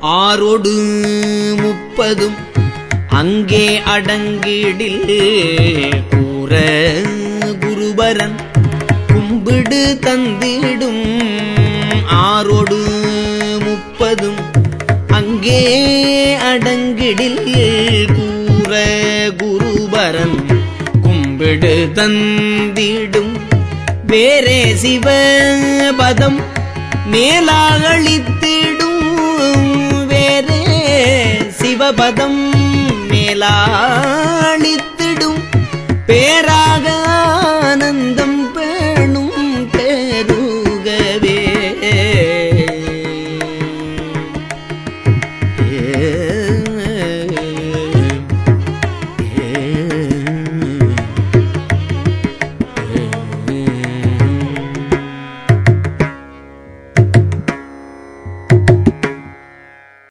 ஆறொடு முப்பதும் அங்கே அடங்கிடில் கூற குருபரன் கும்பிடு தந்திடும். ஆறொடு முப்பதும் அங்கே அடங்கிடில் கூற குருபரன் கும்பிடு தந்திடும். வேறே சிவபதம் மேலாகழித்து பவபதம் மேலாணித்திடும். பேரா